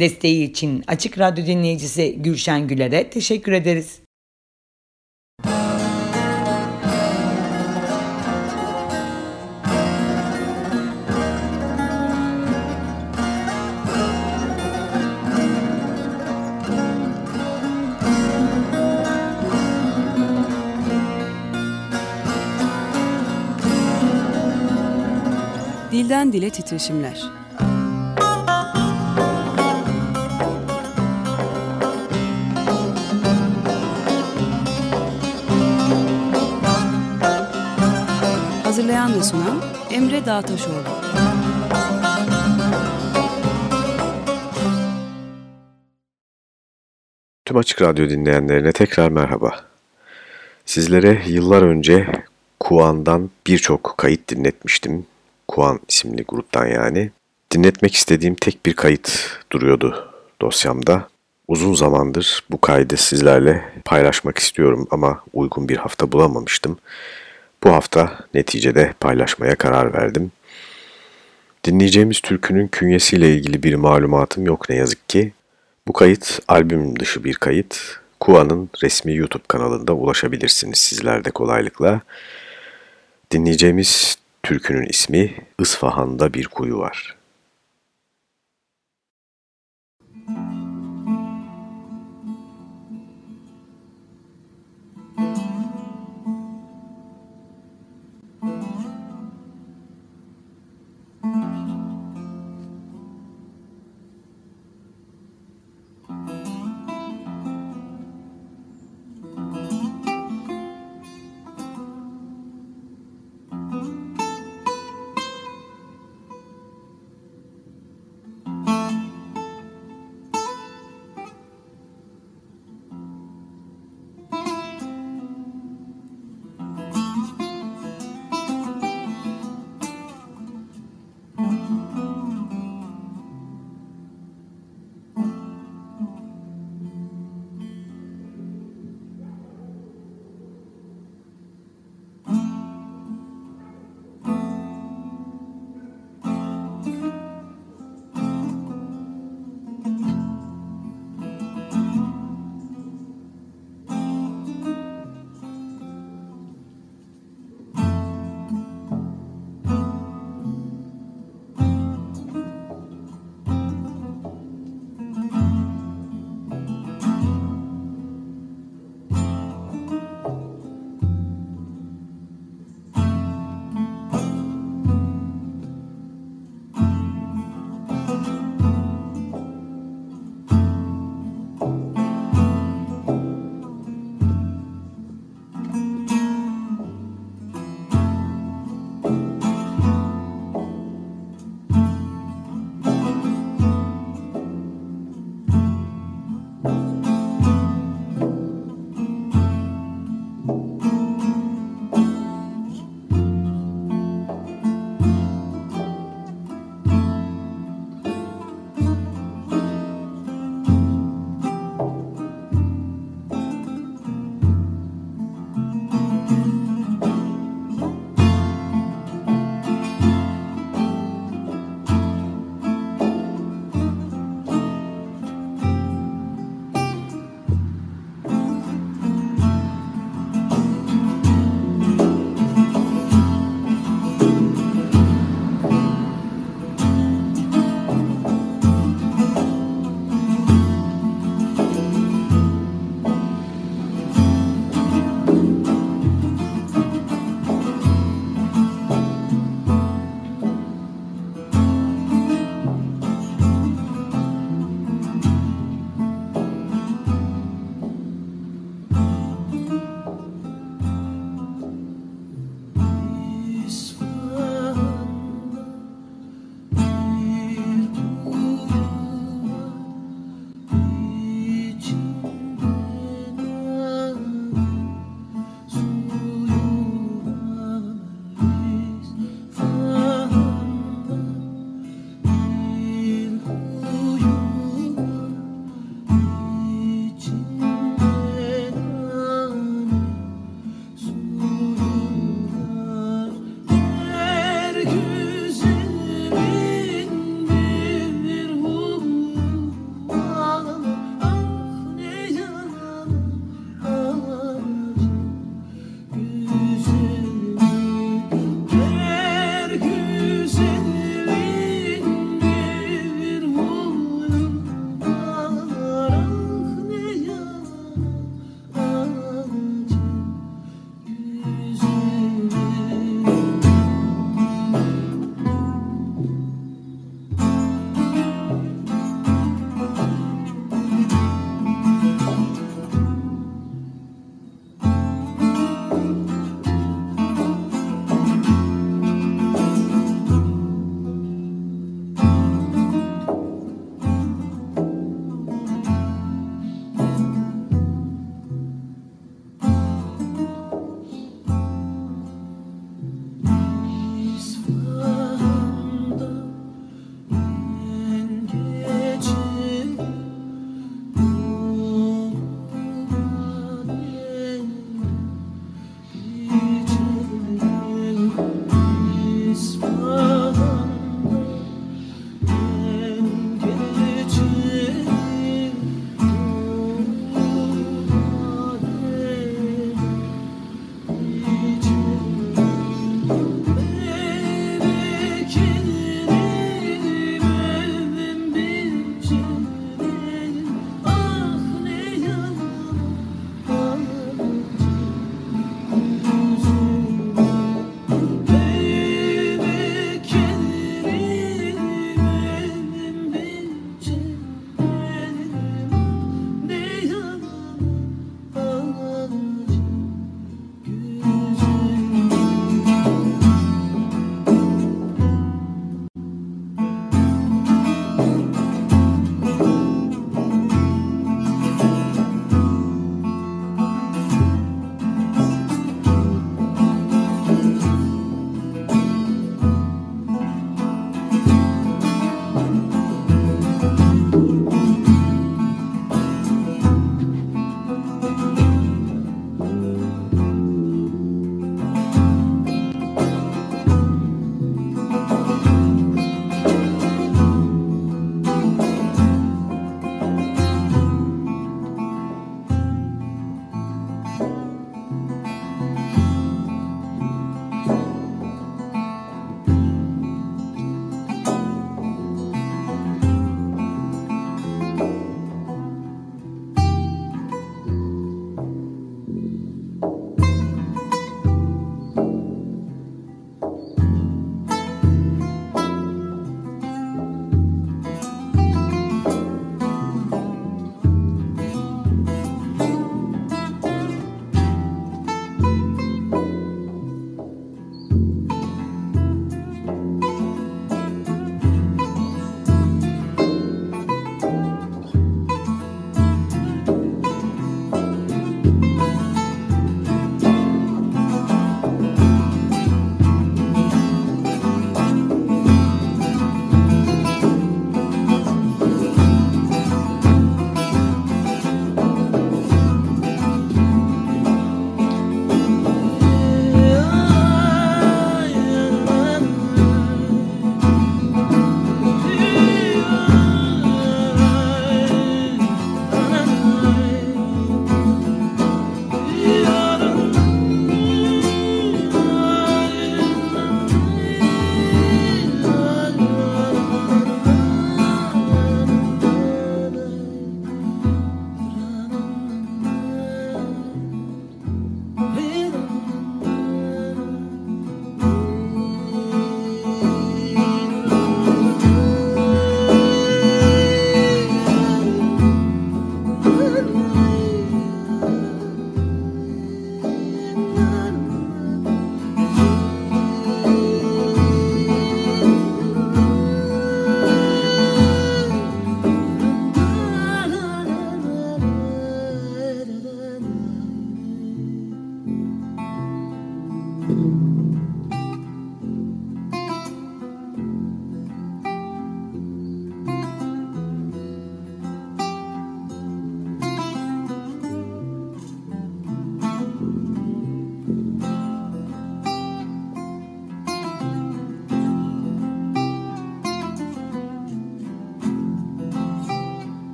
Desteği için Açık Radyo dinleyicisi Gülşen Güler'e teşekkür ederiz. Dilden Dile Titreşimler Hazırlayan ve sunan Emre Dağtaşoğlu. Tüm Açık Radyo dinleyenlerine tekrar merhaba. Sizlere yıllar önce Kuan'dan birçok kayıt dinletmiştim. Kuan isimli gruptan yani. Dinletmek istediğim tek bir kayıt duruyordu dosyamda. Uzun zamandır bu kaydı sizlerle paylaşmak istiyorum ama uygun bir hafta bulamamıştım. Bu hafta neticede paylaşmaya karar verdim. Dinleyeceğimiz türkünün künyesiyle ilgili bir malumatım yok ne yazık ki. Bu kayıt albüm dışı bir kayıt. Kua'nın resmi YouTube kanalında ulaşabilirsiniz sizler de kolaylıkla. Dinleyeceğimiz türkünün ismi Isfahan'da bir kuyu var.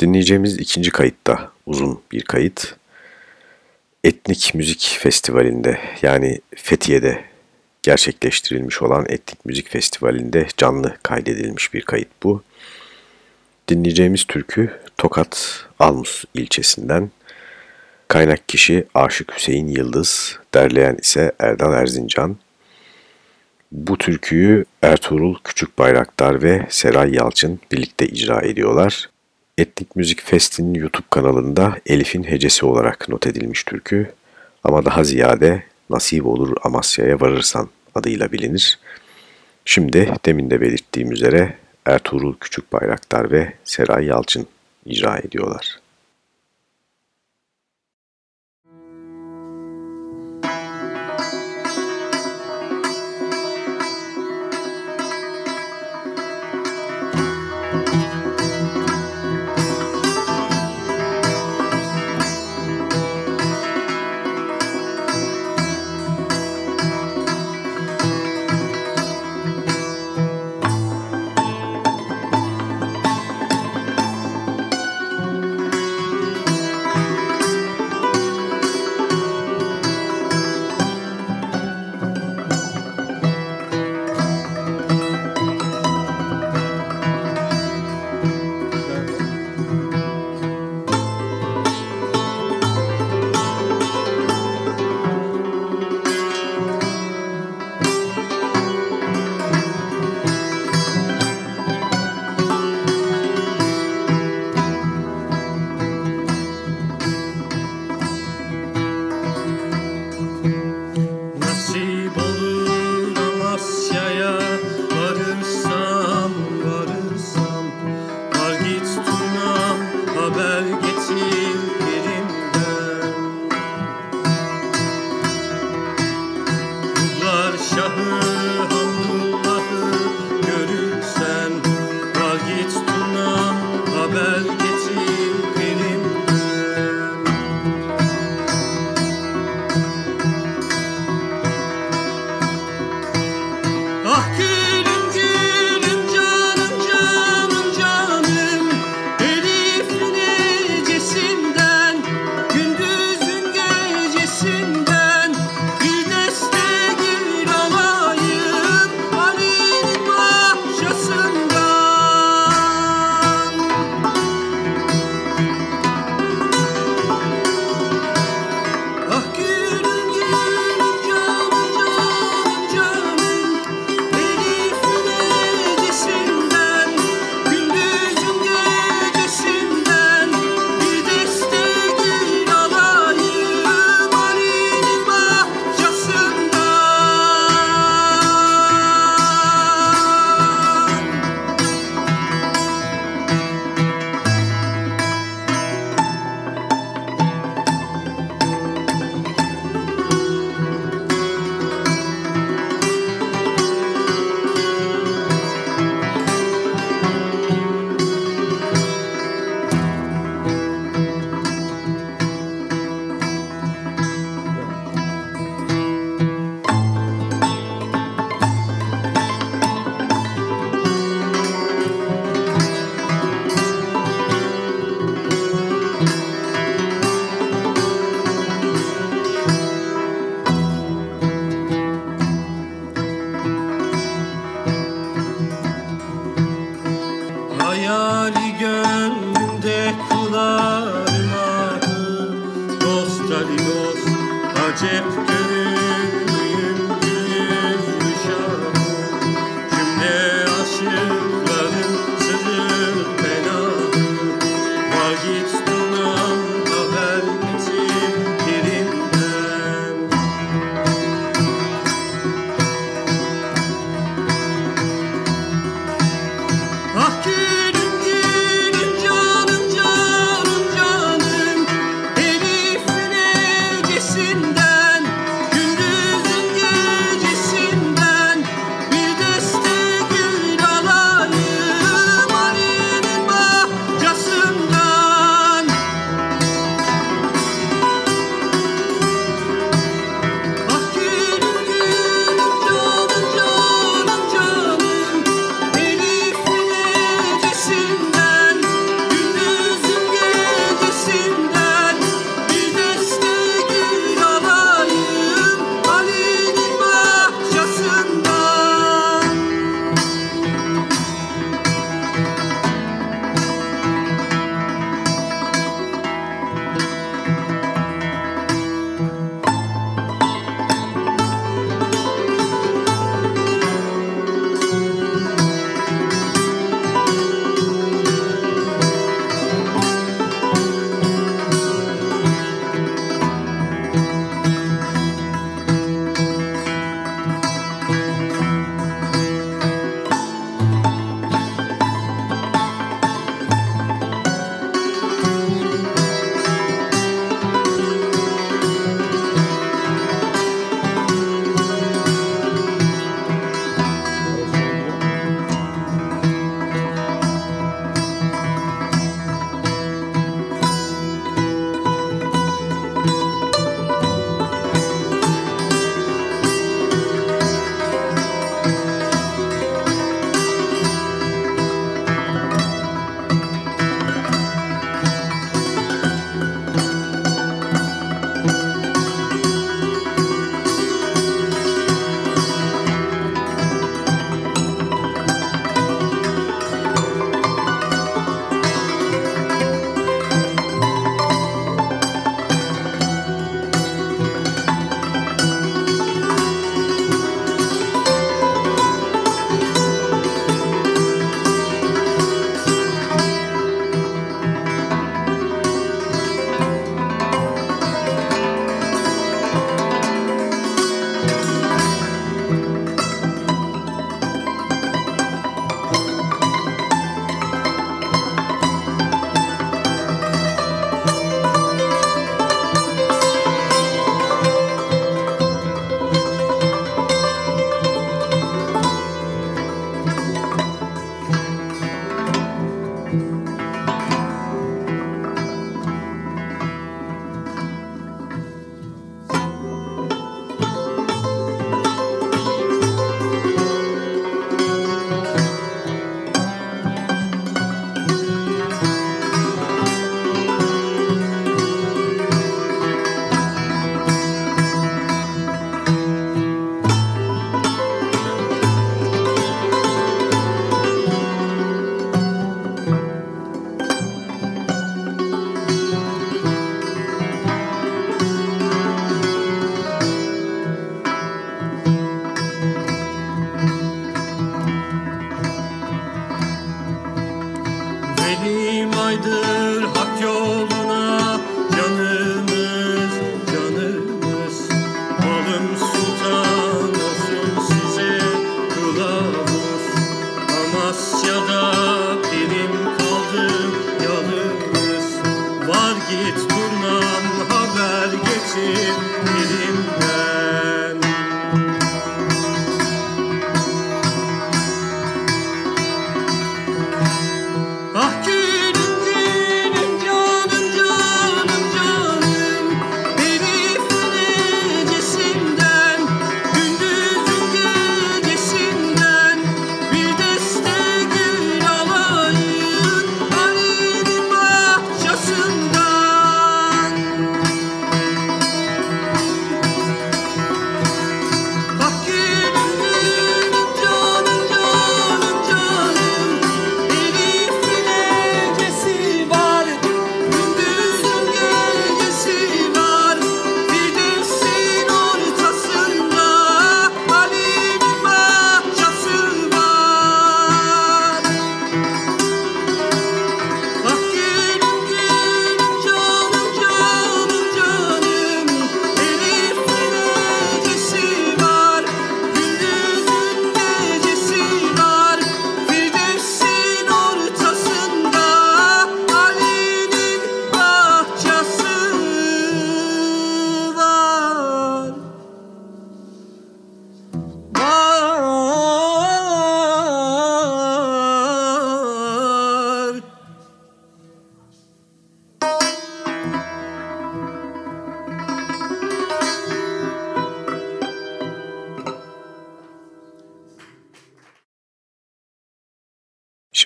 Dinleyeceğimiz ikinci kayıt da uzun bir kayıt. Etnik Müzik Festivali'nde yani Fethiye'de gerçekleştirilmiş olan Etnik Müzik Festivali'nde canlı kaydedilmiş bir kayıt bu. Dinleyeceğimiz türkü Tokat Almus ilçesinden. Kaynak kişi Aşık Hüseyin Yıldız, derleyen ise Erdal Erzincan. Bu türküyü Ertuğrul Küçük Bayraktar ve Seray Yalçın birlikte icra ediyorlar. Etnik Müzik Fest'in YouTube kanalında Elif'in hecesi olarak not edilmiş türkü ama daha ziyade Nasip olur Amasya'ya varırsan adıyla bilinir. Şimdi demin de belirttiğim üzere Ertuğrul Küçük Bayraktar ve Seray Yalçın icra ediyorlar.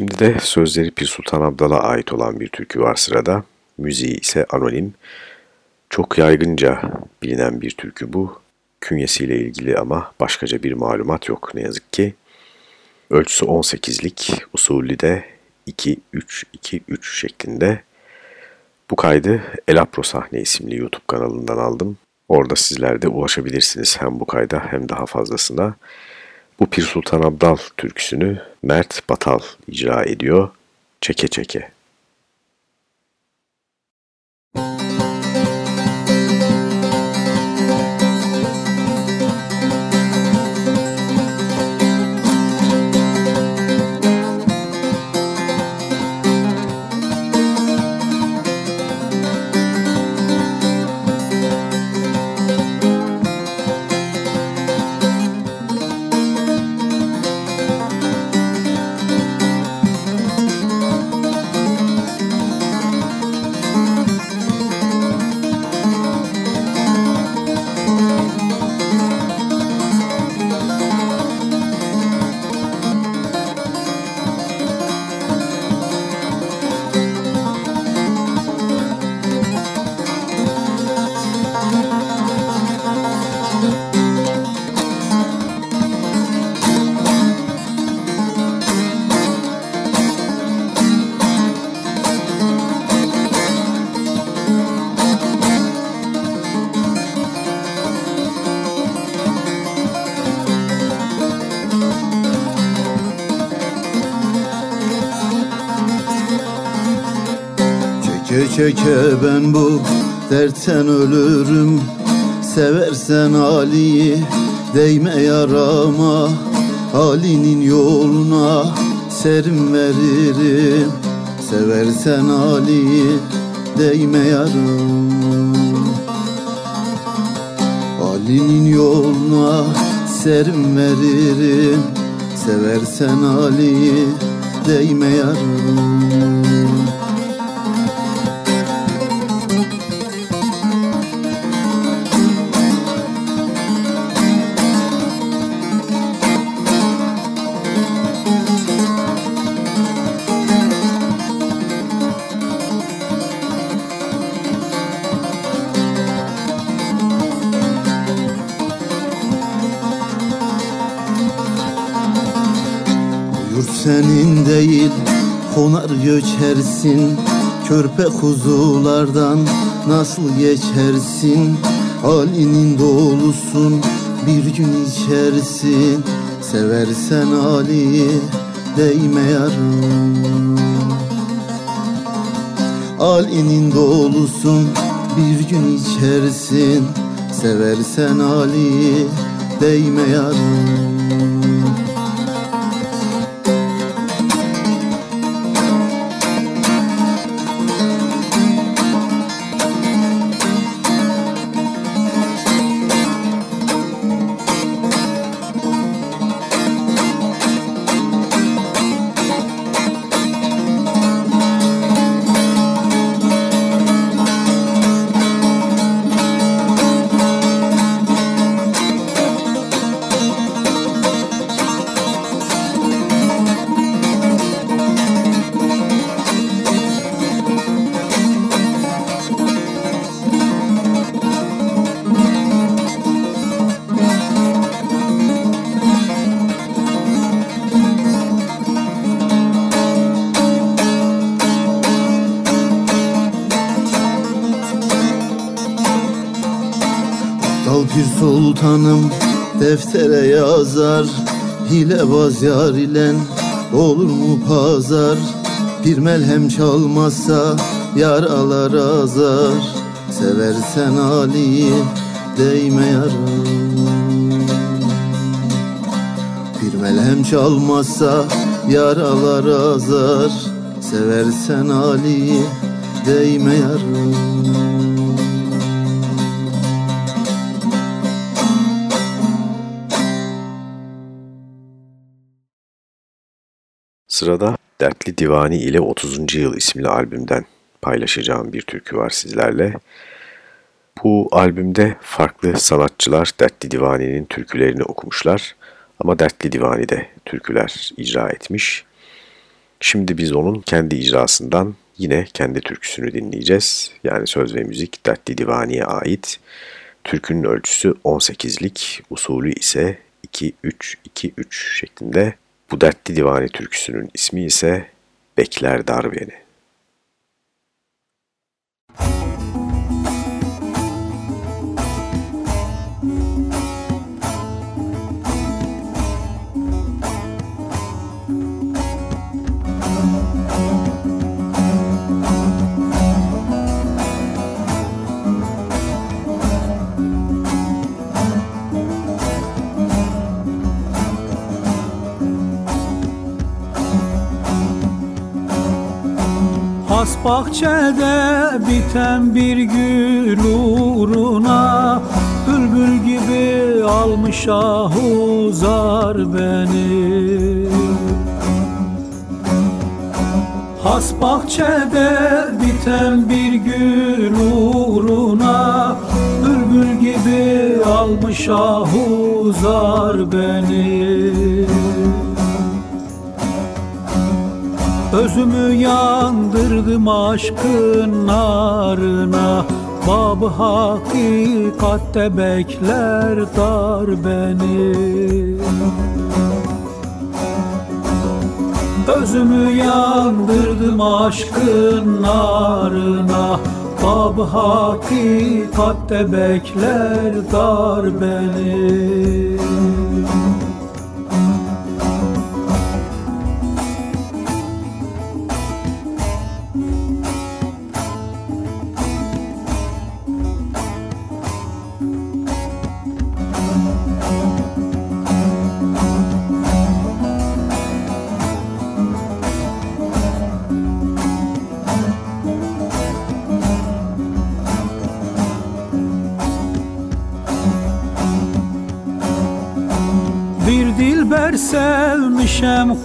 Şimdi de sözleri Pir Sultan Abdal'a ait olan bir türkü var sırada. Müziği ise anonim. Çok yaygınca bilinen bir türkü bu. Künyesiyle ilgili ama başkaca bir malumat yok ne yazık ki. Ölçüsü 18'lik, usulü de 2-3-2-3 şeklinde. Bu kaydı Elapro Sahne isimli YouTube kanalından aldım. Orada sizler de ulaşabilirsiniz hem bu kayda hem daha fazlasına. Bu Pir Sultan Abdal türküsünü Mert Batal icra ediyor. Çeke çeke. Çeke ben bu dertten ölürüm. Seversen Ali'yi değme yarama. Ali'nin yoluna serim veririm. Seversen Ali'yi değme yarama. Ali'nin yoluna serim veririm. Seversen Ali'yi değme yarama senin değil konar göçersin. Körpe kuzulardan nasıl geçersin? Ali'nin dolusun bir gün içersin. Seversen Ali'yi değme yarım Ali'nin dolusun bir gün içersin. Seversen Ali'yi değme yarım Hilebaz yar ile olur mu pazar? Bir melhem çalmazsa yaralar azar. Seversen Ali değme yara Bir melhem çalmazsa yaralar azar. Seversen Ali değme yara Sırada Dertli Divani ile 30. Yıl isimli albümden paylaşacağım bir türkü var sizlerle. Bu albümde farklı sanatçılar Dertli Divani'nin türkülerini okumuşlar ama Dertli Divani de türküler icra etmiş. Şimdi biz onun kendi icrasından yine kendi türküsünü dinleyeceğiz. Yani söz ve müzik Dertli Divani'ye ait. Türkünün ölçüsü 18'lik, usulü ise 2-3-2-3 şeklinde. Bu Dertli Divani türküsünün ismi ise Bekler Dar Beni. Has bahçede biten bir gül uğruna Bülbül gibi almış ahuzar beni. Has bahçede biten bir gül uğruna Bülbül gibi almış ahuzar beni Özümü yandırdım aşkın narına. Babı hakikatte bekler dar beni. Özümü yandırdım aşkın narına. Babı hakikatte bekler dar beni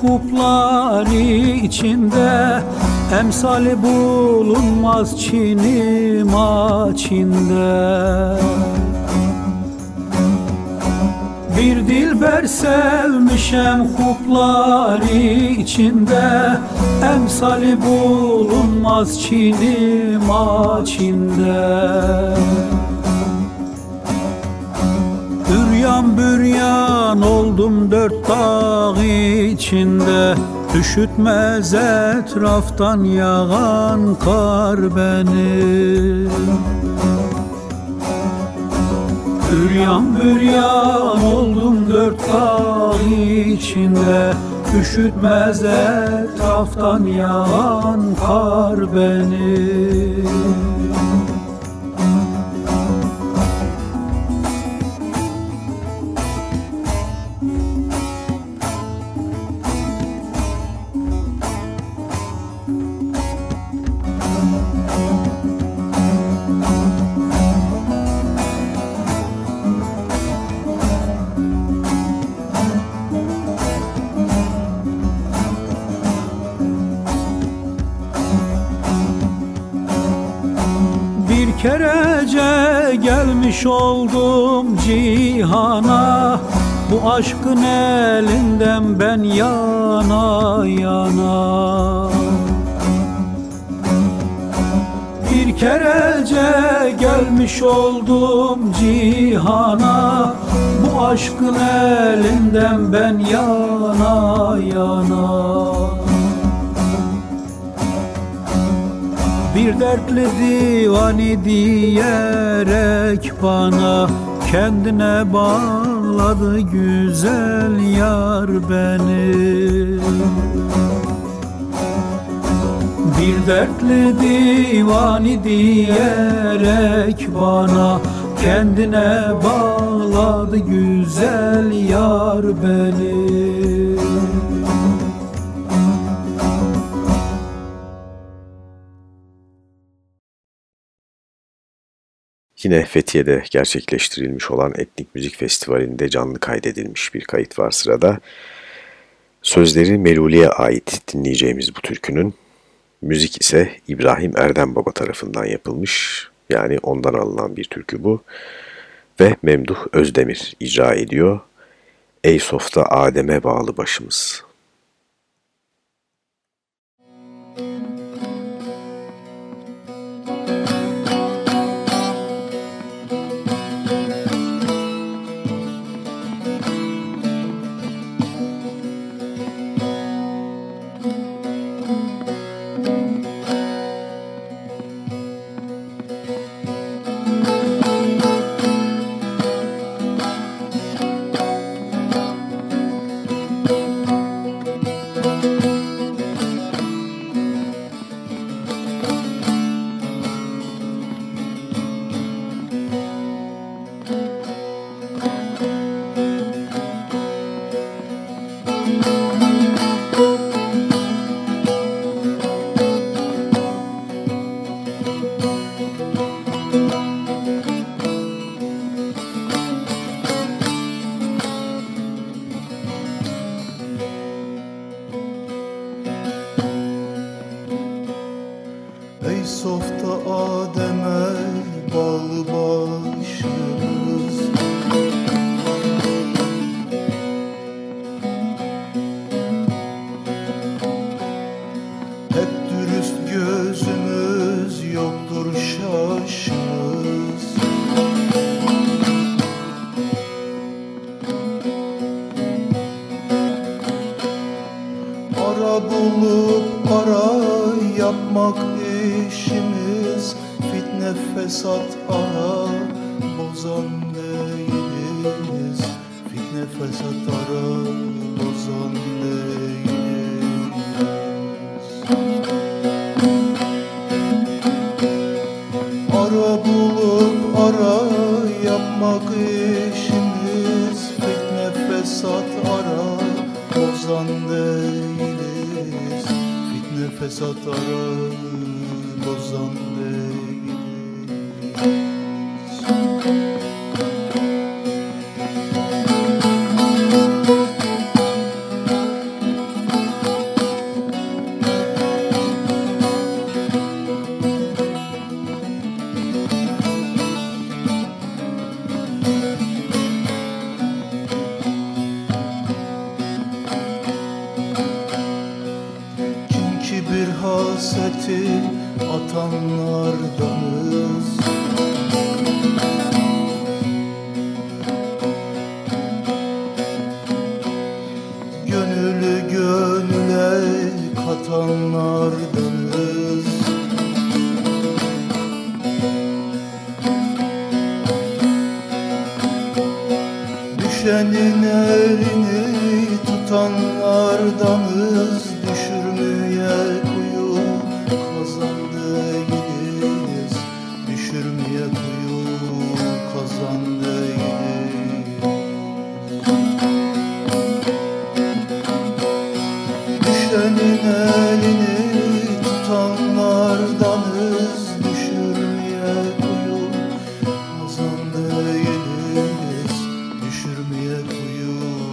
hupları içinde Emsali bulunmaz Çin'im açinde. Bir dilber sevmişem hupları içinde Emsali bulunmaz Çin'im açinde Büryan oldum dört dağ içinde. Üşütmez etraftan yağan kar beni. Büryan büryan oldum dört dağ içinde. Üşütmez etraftan yağan kar beni gelmiş oldum cihana Bu aşkın elinden ben yana yana. Bir kerece gelmiş oldum cihana Bu aşkın elinden ben yana yana dertli divani diyerek bana Kendine bağladı güzel yar beni. Bir dertli divani diyerek bana Kendine bağladı güzel yar beni Yine Fethiye'de gerçekleştirilmiş olan Etnik Müzik Festivali'nde canlı kaydedilmiş bir kayıt var sırada. Sözleri Meluli'ye ait dinleyeceğimiz bu türkünün, müzik ise İbrahim Erdem Baba tarafından yapılmış, yani ondan alınan bir türkü bu. Ve Memduh Özdemir icra ediyor. Ey softa Adem'e bağlı başımız. satarım. for you.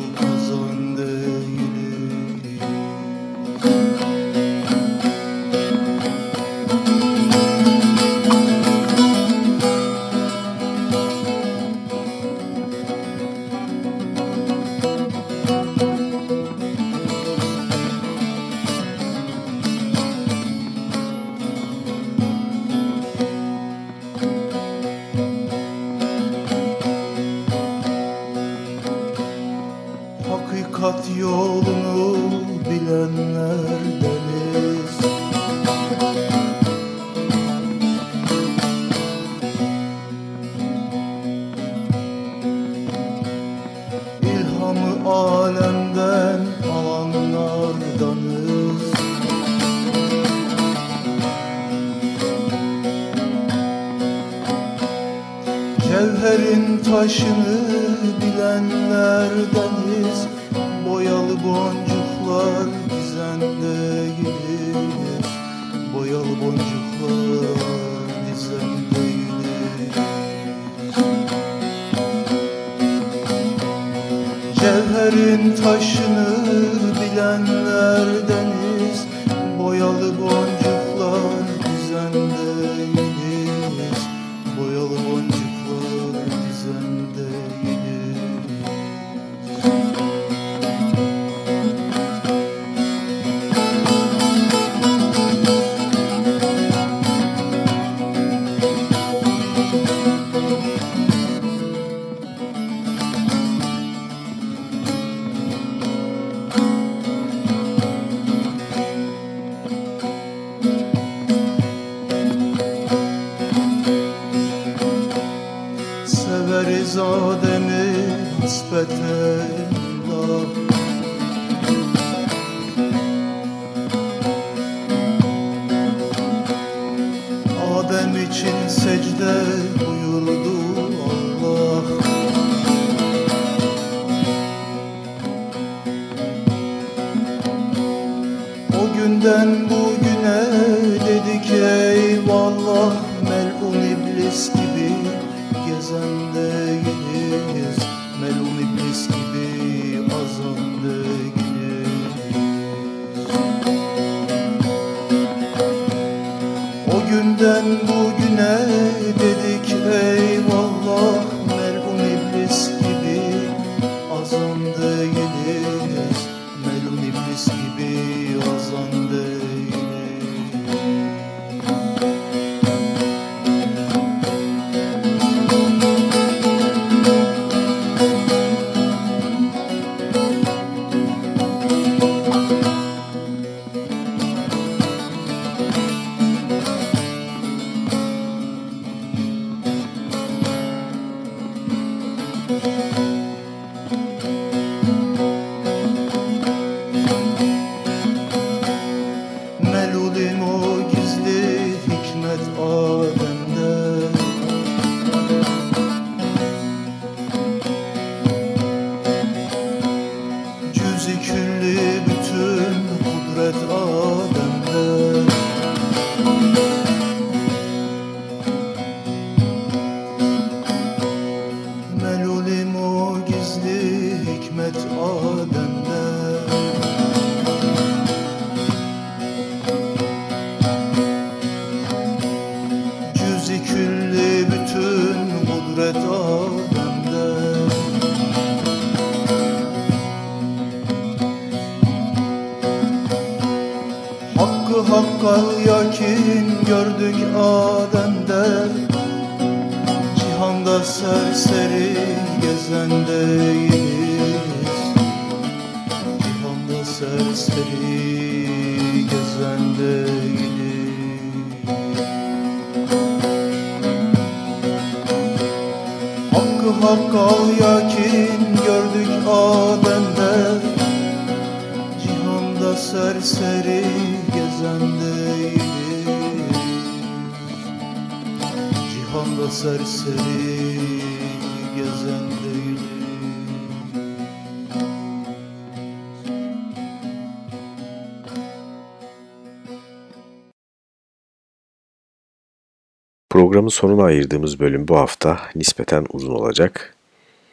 sonuna ayırdığımız bölüm bu hafta nispeten uzun olacak.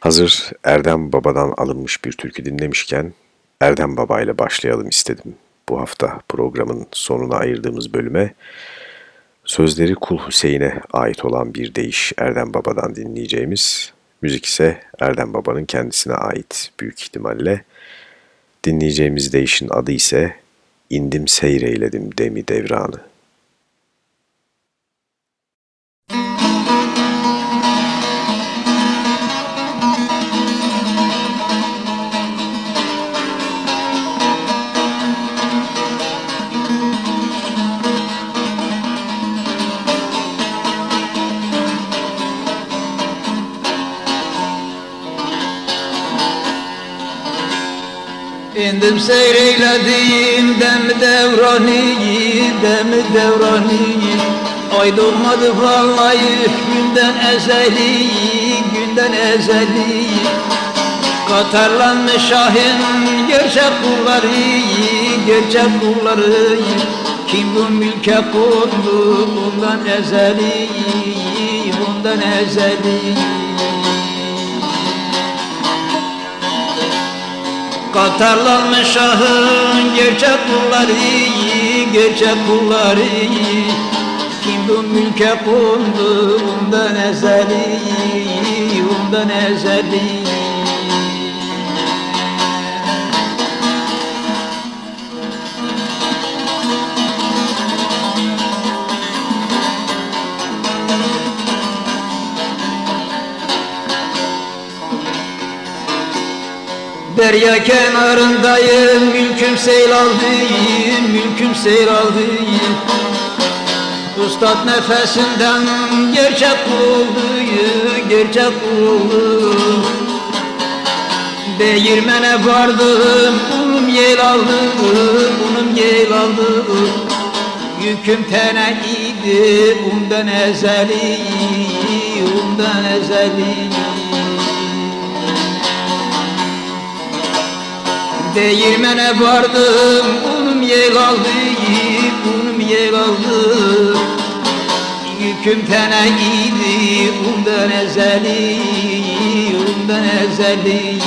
Hazır Erdem Baba'dan alınmış bir türkü dinlemişken Erdem Baba ile başlayalım istedim. Bu hafta programın sonuna ayırdığımız bölüme sözleri Kul Hüseyin'e ait olan bir deyiş Erdem Baba'dan dinleyeceğimiz, müzik ise Erdem Baba'nın kendisine ait büyük ihtimalle. Dinleyeceğimiz deyişin adı ise İndim Seyreyledim Demi Devranı. Gittim seyreylediğim dem devranıyı dem devranıyı Ay doğmadı vallahi günden ezeli günden ezeli Katarlanmış şahin gerçek kulları gerçek kulları Kim bu mülke kurdu bundan ezeli bundan ezeli Katarlanmış şahın gerçek kulları Gerçek kulları Kim bu mülke kondu bundan ezeli Bundan ezeli Derya kenarındayım, mülküm seyir aldı, mülküm seyir aldı. Ustad nefesinden gerçek oldu, gerçek oldu. Değirmene vardım, unum yel aldı, unum yel aldı. Yüküm tene idi, undan ezeli, undan ezeli. Değirmene vardım, unum yel aldı, unum yel aldı. Yüküm tene idi, undan ezeli, undan ezeli.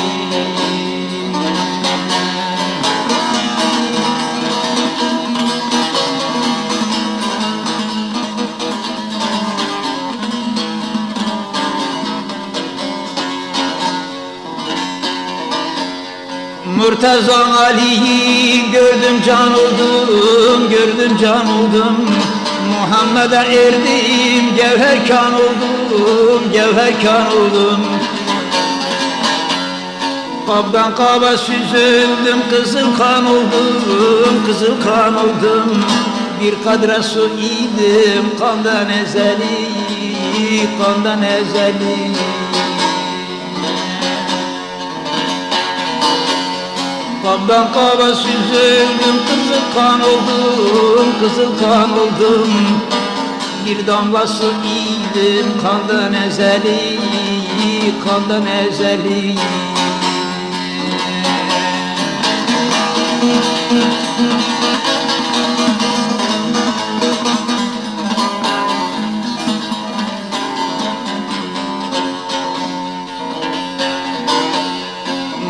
Murtaza Ali'yi gördüm can oldum, gördüm can oldum. Muhammed'e erdim, gevher kan oldum, gevher kan oldum. Kabdan kaba süzüldüm, kızıl kan oldum, kızıl kan oldum. Bir kadre su idim, kandan ezeli, kandan ezeli Kabdan kaba süzüldüm, kızıl kan oldum, kızıl kan oldum. Bir damla su idim, kandan ezeli, kandan ezeli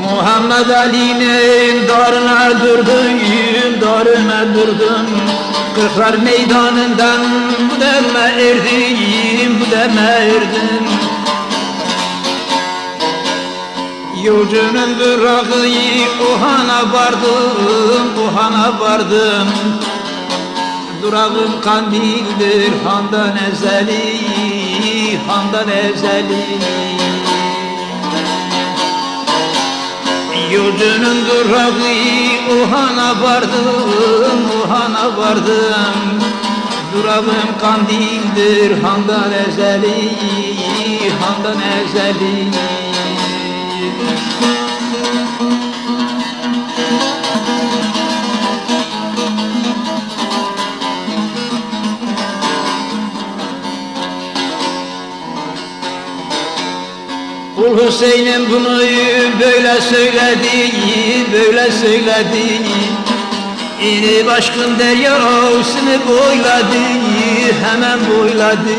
Muhammed Ali'nin durdum, darına durdum Kırklar meydanından bu deme erdim, bu deme erdim Yolcunun durağı Ohan'a vardım, Ohan'a vardım. Durağım kandildir, handan ezeli, handan ezeli Yurdunun durağı Ohan'a vardım, Ohan'a vardım. Durağım kandildir, handan ezeli, handan ezeli. Kul Hüseyin'in bunu böyle söyledi, böyle söyledi İni başkın deryasını boyladı, hemen boyladı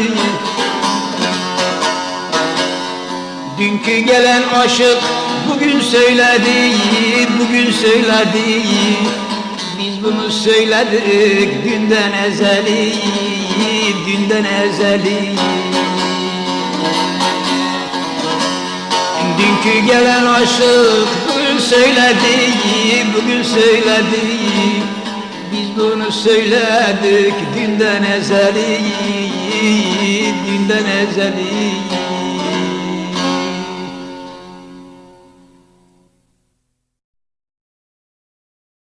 Dünkü gelen aşık bugün söyledi, bugün söyledi Biz bunu söyledik dünden ezeli, dünden ezeli Dünkü gelen aşık bugün söyledi, bugün söyledi Biz bunu söyledik dünden ezeli, dünden ezeli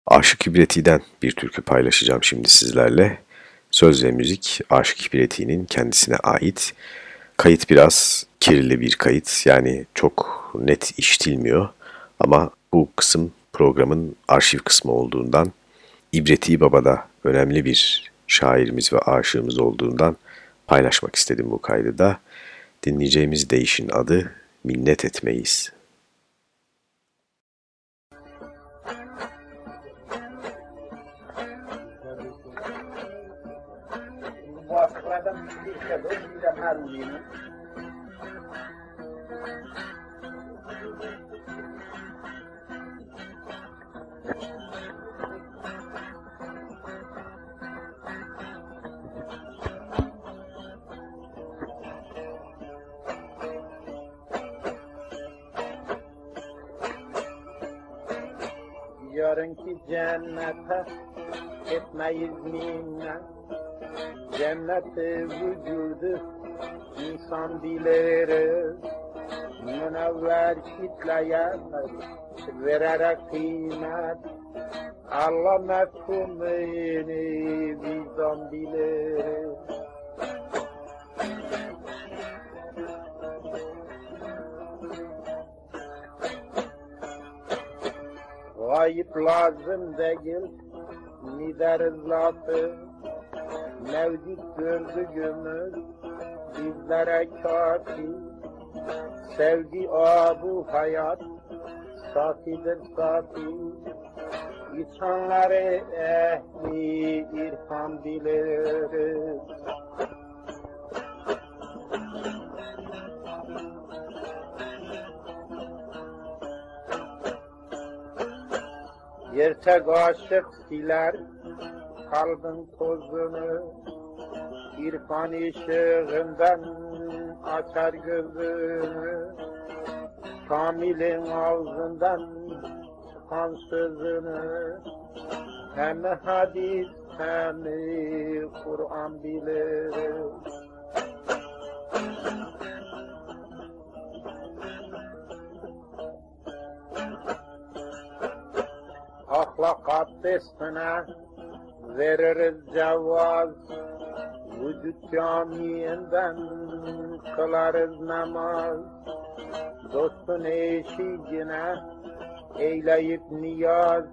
Aşık İbreti'den bir türkü paylaşacağım şimdi sizlerle. Söz ve müzik Aşık İbreti'nin kendisine ait. Kayıt biraz kirli bir kayıt yani çok net işitilmiyor ama bu kısım programın arşiv kısmı olduğundan İbreti Baba'da önemli bir şairimiz ve aşığımız olduğundan paylaşmak istedim bu kaydı da. Dinleyeceğimiz değişin adı minnet etmeyiz. Yarınki cennete etmeyiz minnet. Cenneti vücudu insan bilir. Münevver kitleye vererek kıymet. Allah mefhumini vicdan bilir Gayip lazım değil, nideriz lafı, mevcut gördüğümüz bizlere kafi. Sevgi abu hayat, safidir safi. İnsanları ehli irfan biliriz. Gerçek aşık siler kalbin tozunu İrfan ışığından açar gözünü. Kamilin ağzından çıkan sözünü Hem hadis hem Kur'an biliriz ahlak testine veririz cevaz. Vücut camiinden kılarız namaz. Dostun eşiğine eyleyip niyaz.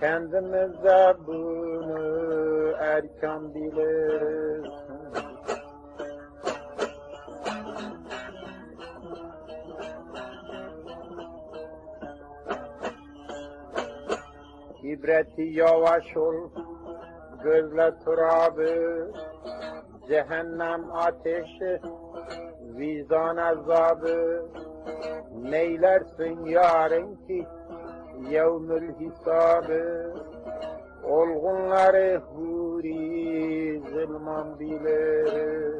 Kendimize bunu erken biliriz İbreti yavaş ol, gözle turabı, cehennem ateşi, vicdan azabı, neylersin yarın ki, yevmül hisabı, olgunları huri zulman biliriz.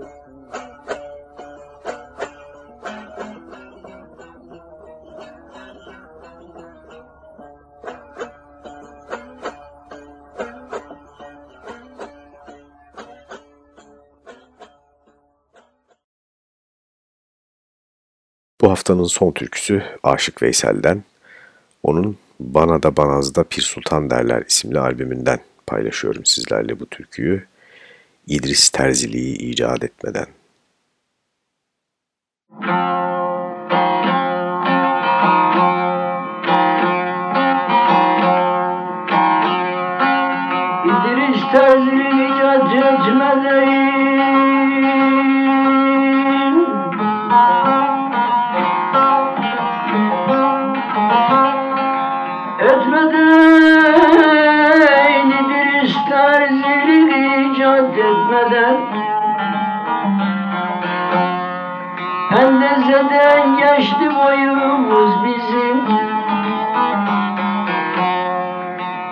Bu haftanın son türküsü Aşık Veysel'den. Onun Bana da Banaz'da Pir Sultan Derler isimli albümünden paylaşıyorum sizlerle bu türküyü. İdris Terziliği icat etmeden. İdris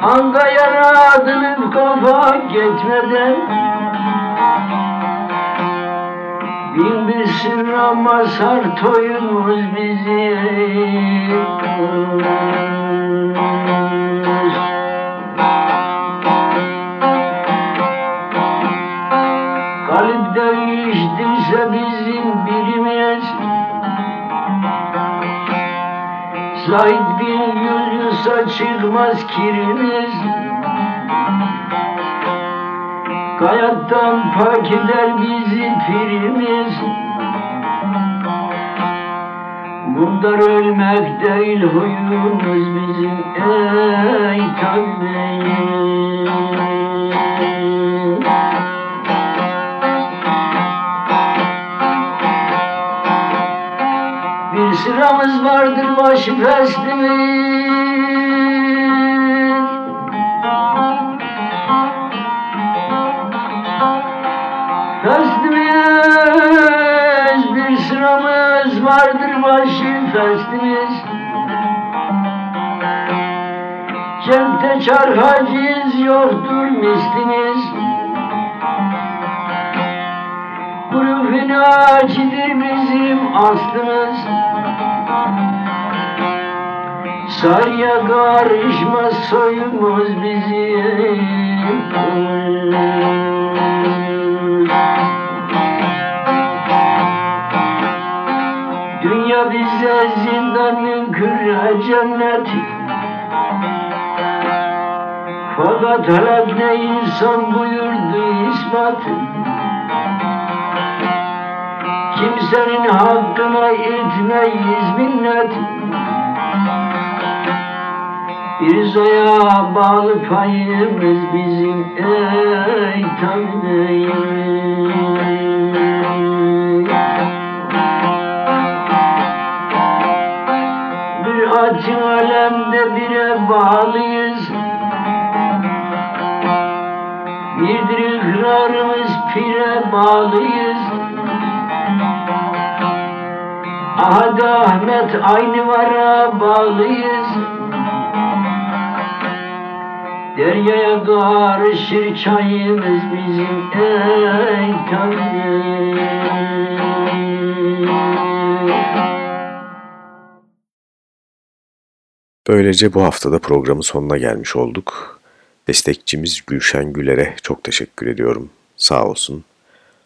Anga yaradılıp kafa gitmeden Bin bir sırra mazhar toyumuz bizim Kalip değiştirse bizim birimiz Zahid bin Yunus'a çıkmaz kirimiz. Kayattan pak eder bizi pirimiz. Mundar ölmek değil huyumuz bizim ey tabi'in sıramız vardır başı Festimiz Cemte çarhaciz yoktur mislimiz Kuru fenacidir bizim aslımız. Sarıya karışmaz soyumuz bizim Dünya bize zindanın kıra cennet Fakat talep ne insan buyurdu ispat Kimsenin hakkına etmeyiz minnet. Bir zoya bağlı payımız bizim ey Tanrım Bir acı alemde bire bağlıyız pire bağlıyız Ahad Ahmet aynı vara bağlıyız Deryaya karışır çayımız bizim ey Böylece bu haftada programın sonuna gelmiş olduk. Destekçimiz Gülşen Güler'e çok teşekkür ediyorum. Sağ olsun.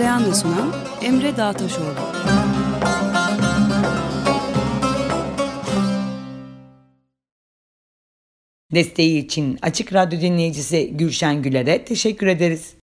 Hazırlayan ve sunan Emre Dağtaşoğlu. Desteği için Açık Radyo dinleyicisi Gülşen Güler'e teşekkür ederiz.